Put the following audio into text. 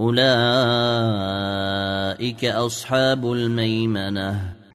أولئك أصحاب الميمنة.